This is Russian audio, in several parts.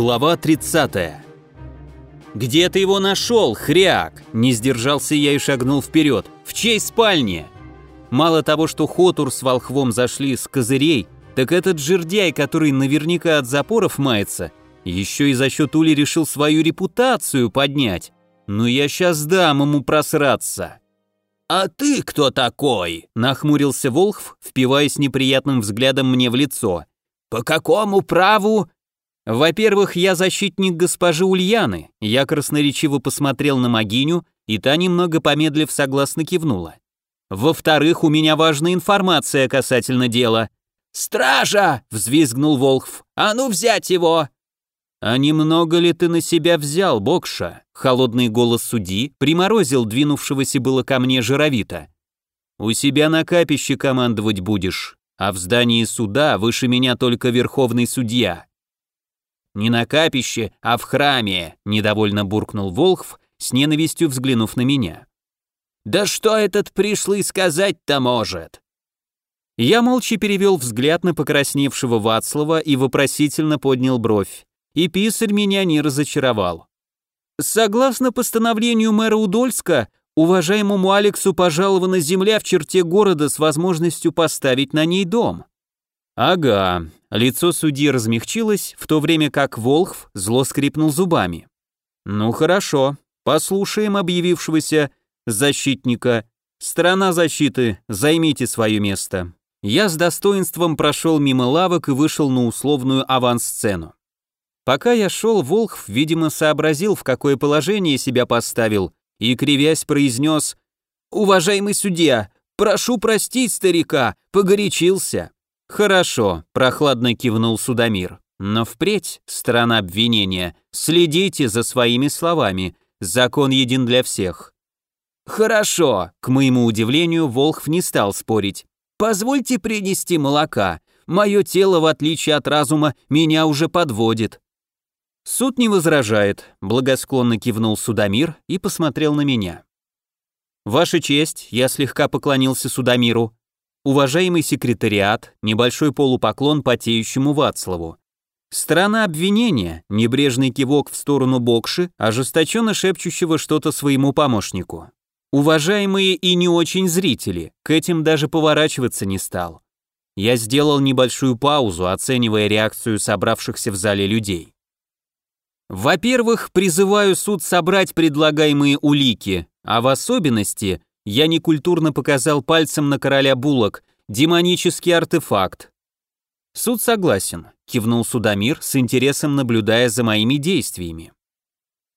Глава 30. «Где ты его нашел, хряк?» Не сдержался я и шагнул вперед. «В чьей спальне?» Мало того, что Хотур с Волхвом зашли с козырей, так этот жердяй, который наверняка от запоров мается, еще и за счет Ули решил свою репутацию поднять. Ну я сейчас дам ему просраться. «А ты кто такой?» – нахмурился Волхв, впиваясь неприятным взглядом мне в лицо. «По какому праву?» Во-первых, я защитник госпожи Ульяны. Я красноречиво посмотрел на Магиню, и та, немного помедлив, согласно кивнула. Во-вторых, у меня важная информация касательно дела. «Стража!» — взвизгнул Волхв. «А ну взять его!» «А немного ли ты на себя взял, Бокша?» Холодный голос судьи приморозил двинувшегося было ко мне жировито. «У себя на капище командовать будешь, а в здании суда выше меня только верховный судья. «Не на капище, а в храме», — недовольно буркнул Волхв, с ненавистью взглянув на меня. «Да что этот пришлый сказать-то может?» Я молча перевел взгляд на покрасневшего Вацлава и вопросительно поднял бровь. И писарь меня не разочаровал. Согласно постановлению мэра Удольска, уважаемому Алексу пожалована земля в черте города с возможностью поставить на ней дом. Ага, лицо судьи размягчилось, в то время как Волхв зло скрипнул зубами. Ну хорошо, послушаем объявившегося защитника. Страна защиты, займите свое место. Я с достоинством прошел мимо лавок и вышел на условную авансцену. Пока я шел, Волхв, видимо, сообразил, в какое положение себя поставил, и, кривясь, произнес «Уважаемый судья, прошу простить старика, погорячился». «Хорошо», – прохладно кивнул Судомир. «Но впредь, сторона обвинения, следите за своими словами. Закон един для всех». «Хорошо», – к моему удивлению, Волхв не стал спорить. «Позвольте принести молока. Мое тело, в отличие от разума, меня уже подводит». Суд не возражает, благосклонно кивнул Судомир и посмотрел на меня. «Ваша честь», – я слегка поклонился Судомиру, уважаемый секретариат, небольшой полупоклон потеющему Вацлаву. Сторона обвинения, небрежный кивок в сторону Бокши, ожесточенно шепчущего что-то своему помощнику. Уважаемые и не очень зрители, к этим даже поворачиваться не стал. Я сделал небольшую паузу, оценивая реакцию собравшихся в зале людей. Во-первых, призываю суд собрать предлагаемые улики, а в особенности я некультурно показал пальцем на короля булок. Демонический артефакт. Суд согласен, кивнул Судомир, с интересом наблюдая за моими действиями.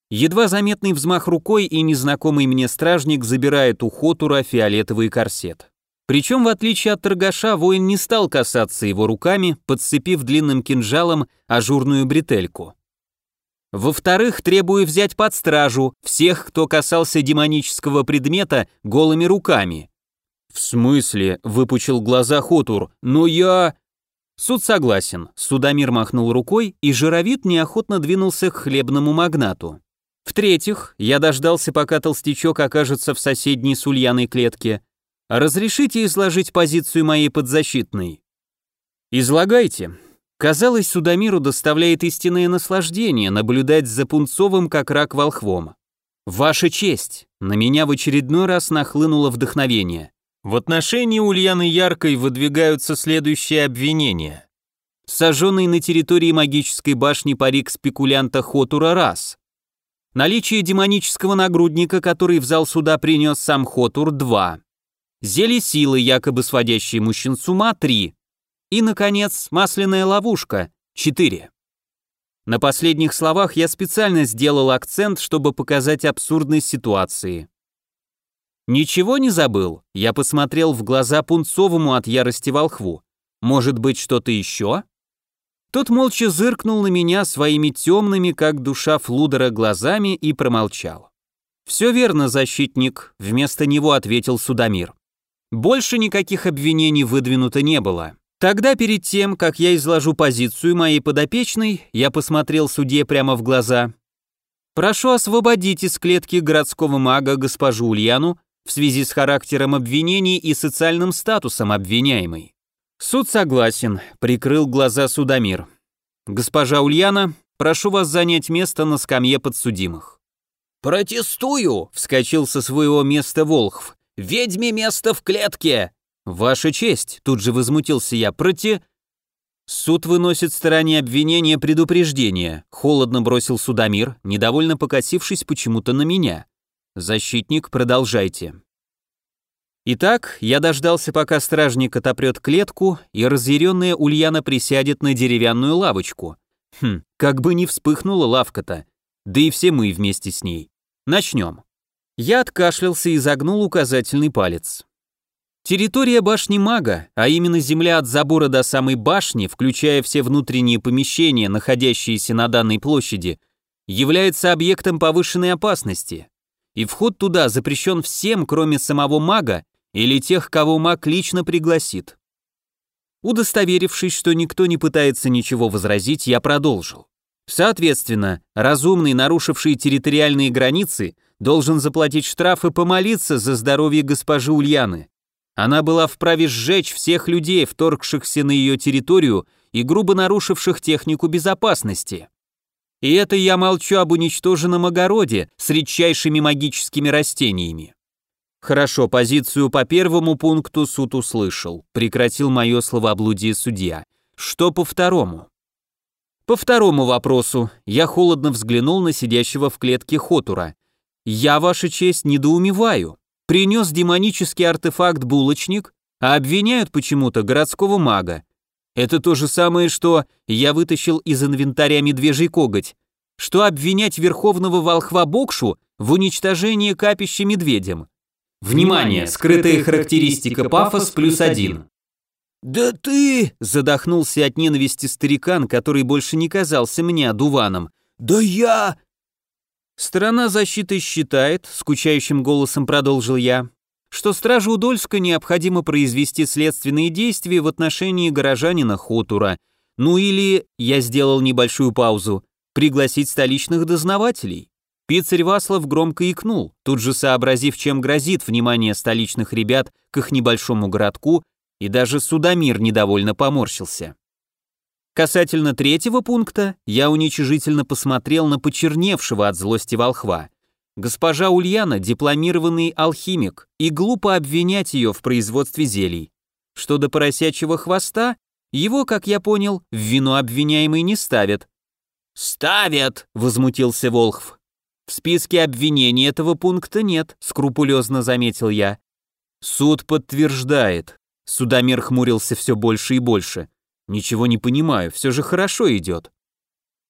Едва заметный взмах рукой и незнакомый мне стражник забирает у Хотура фиолетовый корсет. Причем, в отличие от торгаша, воин не стал касаться его руками, подцепив длинным кинжалом ажурную бретельку. Во-вторых, требую взять под стражу всех, кто касался демонического предмета голыми руками. В смысле, выпучил глаза Хотур. Но я Суд согласен. Судомир махнул рукой, и жировид неохотно двинулся к хлебному магнату. В-третьих, я дождался, пока толстячок окажется в соседней с Ульяной клетке. Разрешите изложить позицию моей подзащитной? Излагайте. Казалось, Судомиру доставляет истинное наслаждение наблюдать за Пунцовым как рак волхвом. «Ваша честь!» На меня в очередной раз нахлынуло вдохновение. В отношении Ульяны Яркой выдвигаются следующие обвинения. Сожженный на территории магической башни парик спекулянта Хотура раз. Наличие демонического нагрудника, который в зал суда принес сам Хотур, 2. Зелье силы, якобы сводящие мужчин с ума, 3. И, наконец, масляная ловушка. 4. На последних словах я специально сделал акцент, чтобы показать абсурдность ситуации. Ничего не забыл? Я посмотрел в глаза Пунцовому от ярости волхву. Может быть, что-то еще? Тот молча зыркнул на меня своими темными, как душа Флудера, глазами и промолчал. «Все верно, защитник», — вместо него ответил Судомир. Больше никаких обвинений выдвинуто не было. Тогда перед тем, как я изложу позицию моей подопечной, я посмотрел судье прямо в глаза. Прошу освободить из клетки городского мага госпожу Ульяну в связи с характером обвинений и социальным статусом обвиняемой. Суд согласен, прикрыл глаза судомир. Госпожа Ульяна, Прошу вас занять место на скамье подсудимых». «Протестую!» — вскочил со своего места Волхв. «Ведьме место в клетке!» «Ваша честь!» — тут же возмутился я. «Проти...» «Суд выносит стороне обвинения предупреждение», — холодно бросил судомир, недовольно покосившись почему-то на меня. «Защитник, продолжайте». Итак, я дождался, пока стражник отопрет клетку, и разъяренная Ульяна присядет на деревянную лавочку. Хм, как бы не вспыхнула лавка-то. Да и все мы вместе с ней. Начнем. Я откашлялся и загнул указательный палец. Территория башни мага, а именно земля от забора до самой башни, включая все внутренние помещения, находящиеся на данной площади, является объектом повышенной опасности. И вход туда запрещен всем, кроме самого мага или тех, кого маг лично пригласит. Удостоверившись, что никто не пытается ничего возразить, я продолжил. Соответственно, разумный, нарушивший территориальные границы, должен заплатить штраф и помолиться за здоровье госпожи Ульяны. Она была вправе сжечь всех людей, вторгшихся на ее территорию и грубо нарушивших технику безопасности. И это я молчу об уничтоженном огороде с редчайшими магическими растениями. Хорошо, позицию по первому пункту суд услышал. Прекратил мое словоблудие судья. Что по второму? По второму вопросу я холодно взглянул на сидящего в клетке Хотура. Я, ваша честь, недоумеваю. Принес демонический артефакт булочник, а обвиняют почему-то городского мага. Это то же самое, что я вытащил из инвентаря медвежий коготь, что обвинять верховного волхва Бокшу в уничтожении капища медведем. Внимание, скрытая характеристика пафос плюс один. «Да ты!» – задохнулся от ненависти старикан, который больше не казался мне одуваном. «Да я...» Сторона защиты считает, скучающим голосом продолжил я, что стражу Удольска необходимо произвести следственные действия в отношении горожанина Хотура, ну или, я сделал небольшую паузу, пригласить столичных дознавателей. Пицарь Васлов громко икнул, тут же сообразив, чем грозит внимание столичных ребят к их небольшому городку, и даже Судомир недовольно поморщился. Касательно третьего пункта, я уничижительно посмотрел на почерневшего от злости волхва. Госпожа Ульяна – дипломированный алхимик, и глупо обвинять ее в производстве зелий. Что до поросячьего хвоста, его, как я понял, в вину обвиняемый не ставят. «Ставят!» – возмутился Волхв. В списке обвинений этого пункта нет, скрупулезно заметил я. Суд подтверждает. Судомер хмурился все больше и больше. Ничего не понимаю, все же хорошо идет.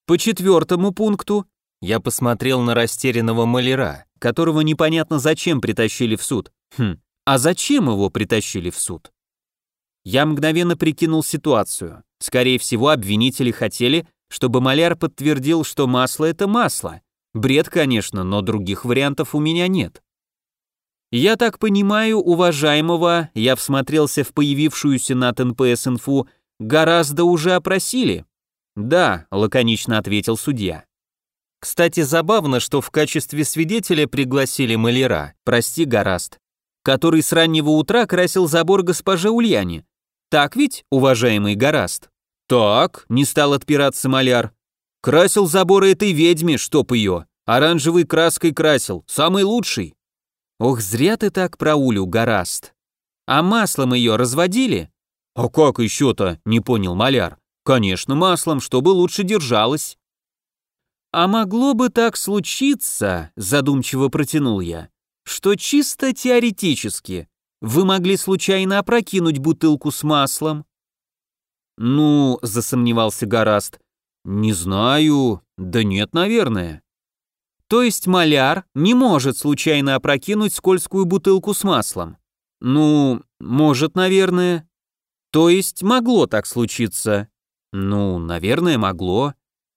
По четвертому пункту я посмотрел на растерянного маляра, которого непонятно зачем притащили в суд. Хм, а зачем его притащили в суд? Я мгновенно прикинул ситуацию. Скорее всего, обвинители хотели, чтобы маляр подтвердил, что масло это масло, Бред, конечно, но других вариантов у меня нет. Я так понимаю, уважаемого, я всмотрелся в появившуюся на ТНПС инфу, гораздо уже опросили. Да, лаконично ответил судья. Кстати, забавно, что в качестве свидетеля пригласили маляра, прости, Гораст, который с раннего утра красил забор госпоже Ульяне. Так ведь, уважаемый Гораст? Так, не стал отпираться маляр. Красил заборы этой ведьме, чтоб ее. Оранжевой краской красил, самый лучший. Ох, зря ты так про Улю, гораст. А маслом ее разводили? А как еще-то, не понял маляр. Конечно, маслом, чтобы лучше держалось. А могло бы так случиться, задумчиво протянул я, что чисто теоретически вы могли случайно опрокинуть бутылку с маслом. Ну, засомневался Гораст, не знаю, да нет, наверное. То есть маляр не может случайно опрокинуть скользкую бутылку с маслом. Ну, может, наверное. То есть могло так случиться. Ну, наверное, могло.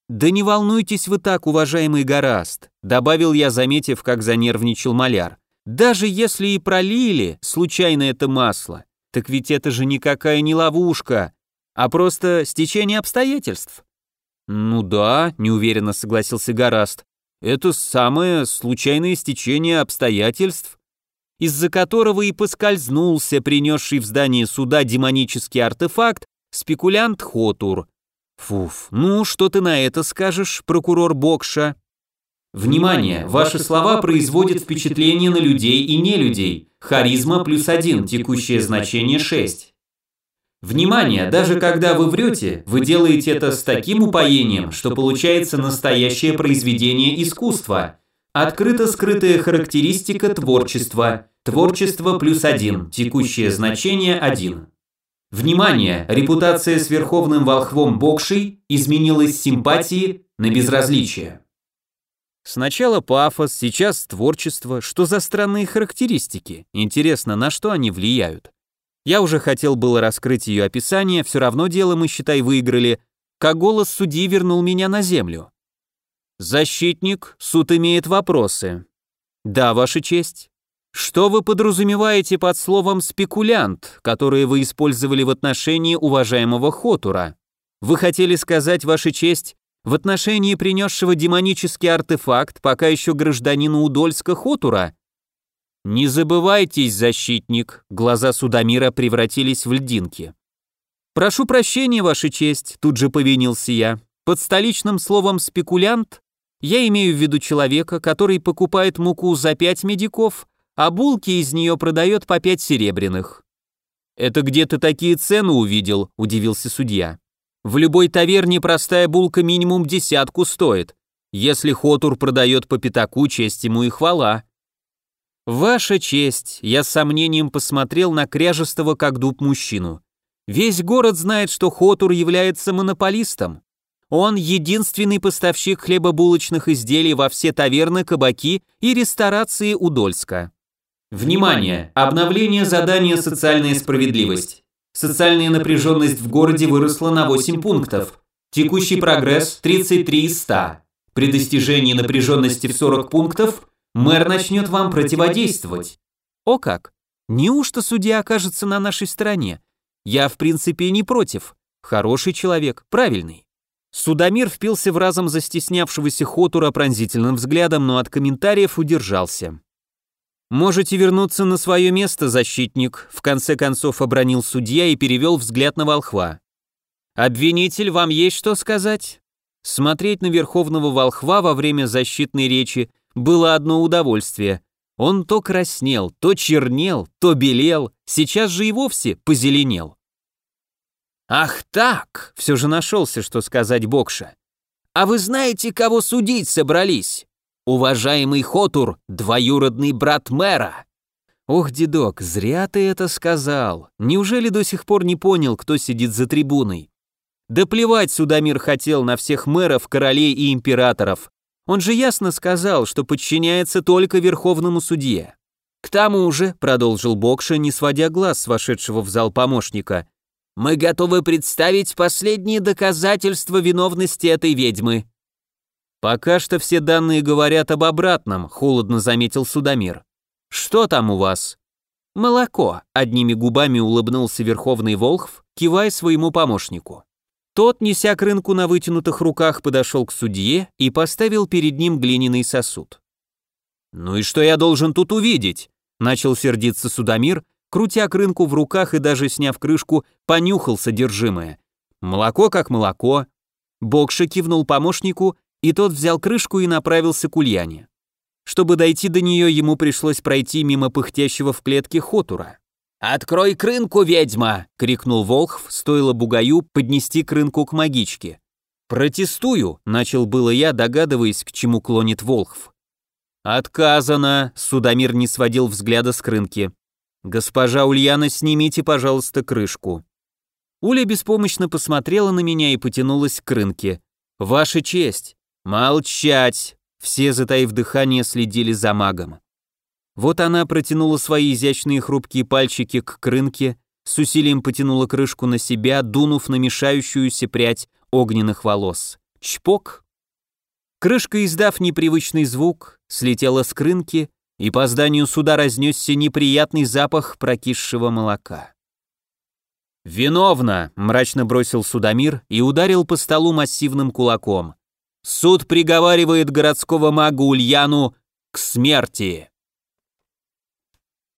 Да не волнуйтесь вы так, уважаемый Гораст, добавил я, заметив, как занервничал маляр. Даже если и пролили случайно это масло, так ведь это же никакая не ловушка, а просто стечение обстоятельств. «Ну да», — неуверенно согласился Гораст. «Это самое случайное стечение обстоятельств, из-за которого и поскользнулся принесший в здание суда демонический артефакт спекулянт Хотур. Фуф, ну что ты на это скажешь, прокурор Бокша? Внимание, ваши слова производят впечатление на людей и не людей. Харизма плюс один, текущее значение 6. Внимание, даже когда вы врете, вы делаете это с таким упоением, что получается настоящее произведение искусства. Открыто скрытая характеристика творчества. Творчество плюс один, текущее значение 1. Внимание, репутация с верховным волхвом Бокшей изменилась с симпатии на безразличие. Сначала пафос, сейчас творчество. Что за странные характеристики? Интересно, на что они влияют? Я уже хотел было раскрыть ее описание, все равно дело мы, считай, выиграли, как голос судьи вернул меня на землю. «Защитник, суд имеет вопросы». «Да, Ваша честь». «Что вы подразумеваете под словом «спекулянт», которое вы использовали в отношении уважаемого Хотура? Вы хотели сказать, Ваша честь, в отношении принесшего демонический артефакт пока еще гражданина Удольска Хотура? Не забывайтесь, защитник, глаза Судомира превратились в льдинки. Прошу прощения, Ваша честь, тут же повинился я. Под столичным словом «спекулянт» я имею в виду человека, который покупает муку за пять медиков, а булки из нее продает по пять серебряных. «Это где ты такие цены увидел?» – удивился судья. В любой таверне простая булка минимум десятку стоит. Если Хотур продает по пятаку, честь ему и хвала. Ваша честь, я с сомнением посмотрел на кряжестого как дуб мужчину. Весь город знает, что Хотур является монополистом. Он единственный поставщик хлебобулочных изделий во все таверны, кабаки и ресторации Удольска. Внимание! Обновление задания «Социальная справедливость». Социальная напряженность в городе выросла на 8 пунктов. Текущий прогресс 33 из 100. При достижении напряженности в 40 пунктов мэр начнет вам противодействовать. О как! Неужто судья окажется на нашей стороне? Я в принципе не против. Хороший человек, правильный. Судомир впился в разом застеснявшегося Хотура пронзительным взглядом, но от комментариев удержался. «Можете вернуться на свое место, защитник», в конце концов обронил судья и перевел взгляд на волхва. «Обвинитель, вам есть что сказать?» Смотреть на верховного волхва во время защитной речи было одно удовольствие. Он то краснел, то чернел, то белел, сейчас же и вовсе позеленел. «Ах так!» — все же нашелся, что сказать Бокша. «А вы знаете, кого судить собрались?» Уважаемый Хотур, двоюродный брат мэра. Ох, дедок, зря ты это сказал. Неужели до сих пор не понял, кто сидит за трибуной? Да плевать Судомир хотел на всех мэров, королей и императоров. Он же ясно сказал, что подчиняется только верховному судье. К тому же, продолжил Бокша, не сводя глаз с вошедшего в зал помощника, мы готовы представить последние доказательства виновности этой ведьмы. «Пока что все данные говорят об обратном», — холодно заметил Судомир. «Что там у вас?» «Молоко», — одними губами улыбнулся Верховный Волхв, кивая своему помощнику. Тот, неся к рынку на вытянутых руках, подошел к судье и поставил перед ним глиняный сосуд. «Ну и что я должен тут увидеть?» — начал сердиться Судомир, крутя к рынку в руках и даже сняв крышку, понюхал содержимое. «Молоко как молоко». Бокша кивнул помощнику и тот взял крышку и направился к Ульяне. Чтобы дойти до нее, ему пришлось пройти мимо пыхтящего в клетке Хотура. «Открой крынку, ведьма!» — крикнул Волхв, стоило Бугаю поднести крынку к магичке. «Протестую!» — начал было я, догадываясь, к чему клонит Волхв. «Отказано!» — Судомир не сводил взгляда с крынки. «Госпожа Ульяна, снимите, пожалуйста, крышку». Уля беспомощно посмотрела на меня и потянулась к крынке. «Ваша честь!» «Молчать!» Все, затаив дыхание, следили за магом. Вот она протянула свои изящные хрупкие пальчики к крынке, с усилием потянула крышку на себя, дунув на мешающуюся прядь огненных волос. Чпок! Крышка, издав непривычный звук, слетела с крынки, и по зданию суда разнесся неприятный запах прокисшего молока. «Виновна!» — мрачно бросил Судомир и ударил по столу массивным кулаком. Суд приговаривает городского мага Ульяну к смерти.